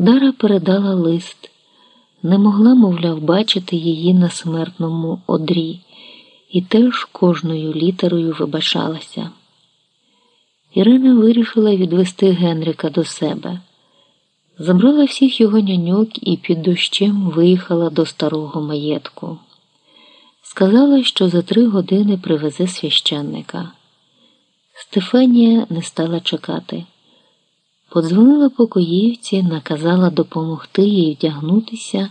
Дара передала лист, не могла, мовляв, бачити її на смертному одрі, і теж кожною літерою вибачалася. Ірина вирішила відвести Генрика до себе. Забрала всіх його няньок і під дощем виїхала до старого маєтку. Сказала, що за три години привезе священника. Стефанія не стала чекати. Подзвонила покоївці, наказала допомогти їй вдягнутися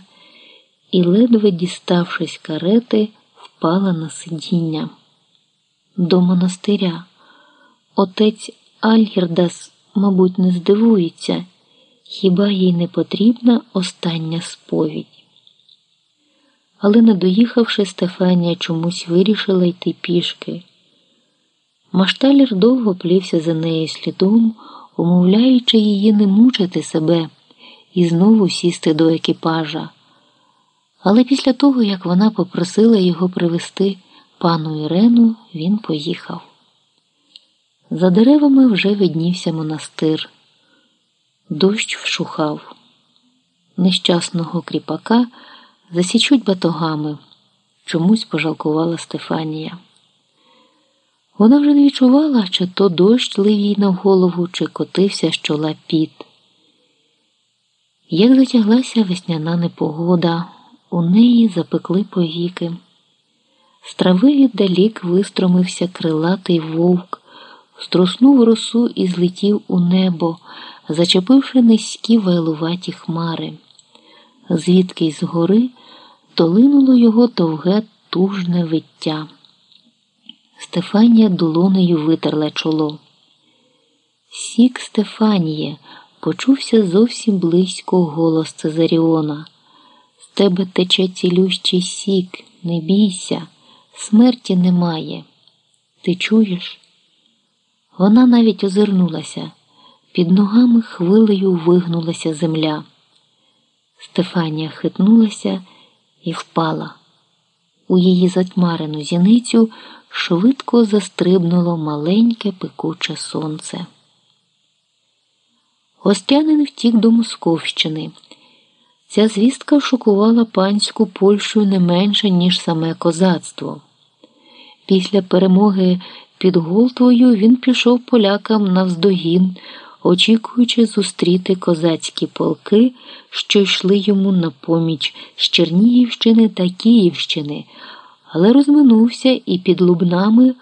і, ледве діставшись карети, впала на сидіння. До монастиря. Отець Альгірдас, мабуть, не здивується, хіба їй не потрібна остання сповідь. Але, не доїхавши, Стефанія чомусь вирішила йти пішки. Машталір довго плівся за нею слідом, умовляючи її не мучити себе і знову сісти до екіпажа. Але після того, як вона попросила його привезти пану Ірену, він поїхав. За деревами вже виднівся монастир. Дощ вшухав. Нещасного кріпака засічуть батогами, чомусь пожалкувала Стефанія. Вона вже не відчувала, чи то дощ лив їй на голову, чи котився з чола піт. Як затяглася весняна непогода, у неї запекли повіки. З трави віддалік вистромився крилатий вовк, струснув росу і злетів у небо, зачепивши низькі вайлуваті хмари. Звідки з гори долинуло його довге тужне виття. Стефанія долонею витерла чоло. Сік Стефаніє, почувся зовсім близько голос Цезаріона. З тебе тече цілющий сік, не бійся, смерті немає. Ти чуєш? Вона навіть озирнулася, під ногами хвилею вигнулася земля. Стефанія хитнулася і впала. У її затьмарену зіницю швидко застрибнуло маленьке пекуче сонце. Гостянин втік до Московщини. Ця звістка шокувала панську Польщу не менше, ніж саме козацтво. Після перемоги під Голтвою він пішов полякам навздогін, очікуючи зустріти козацькі полки, що йшли йому на поміч з Чернігівщини та Київщини, але розминувся і під Лубнами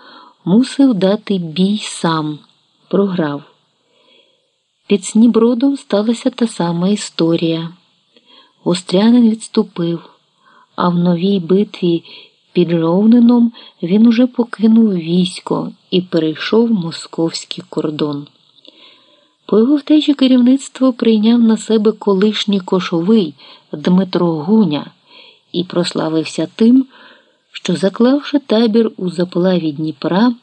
мусив дати бій сам, програв. Під Снібродом сталася та сама історія. Острянин відступив, а в новій битві під Ровнином він уже покинув військо і перейшов московський кордон. По його втечі керівництво прийняв на себе колишній кошовий Дмитро Гуня і прославився тим, що, заклавши табір у заплаві Дніпра,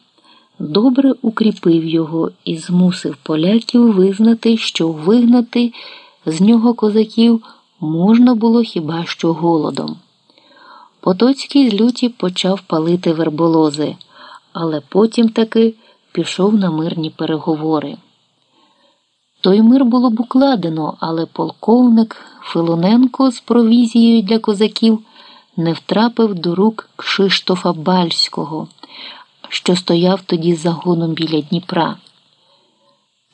добре укріпив його і змусив поляків визнати, що вигнати з нього козаків можна було хіба що голодом. Потоцький з люті почав палити верболози, але потім таки пішов на мирні переговори. Той мир було б укладено, але полковник Филоненко з провізією для козаків не втрапив до рук Кшиштофа Бальського, що стояв тоді загоном біля Дніпра.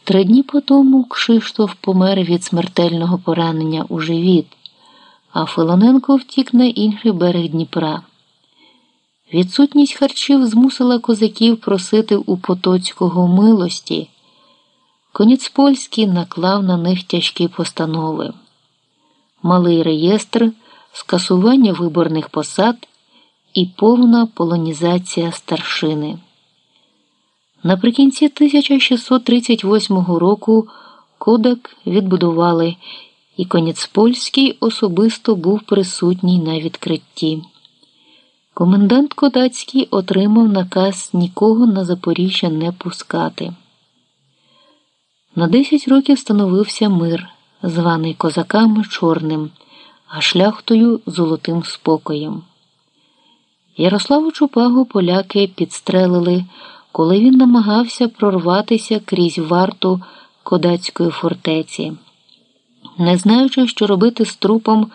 Три дні по тому Кшиштоф помер від смертельного поранення у живіт, а Филоненко втік на інший берег Дніпра. Відсутність харчів змусила козаків просити у Потоцького милості. Коніцпольський наклав на них тяжкі постанови, малий реєстр, скасування виборних посад і повна полонізація старшини. Наприкінці 1638 року Кодак відбудували, і Коніцпольський особисто був присутній на відкритті. Комендант Кодацький отримав наказ нікого на Запоріжжя не пускати. На 10 років становився мир, званий козаками чорним, а шляхтою золотим спокоєм. Ярославу Чупагу поляки підстрелили, коли він намагався прорватися крізь варту кодацької фортеці. Не знаючи, що робити з трупом.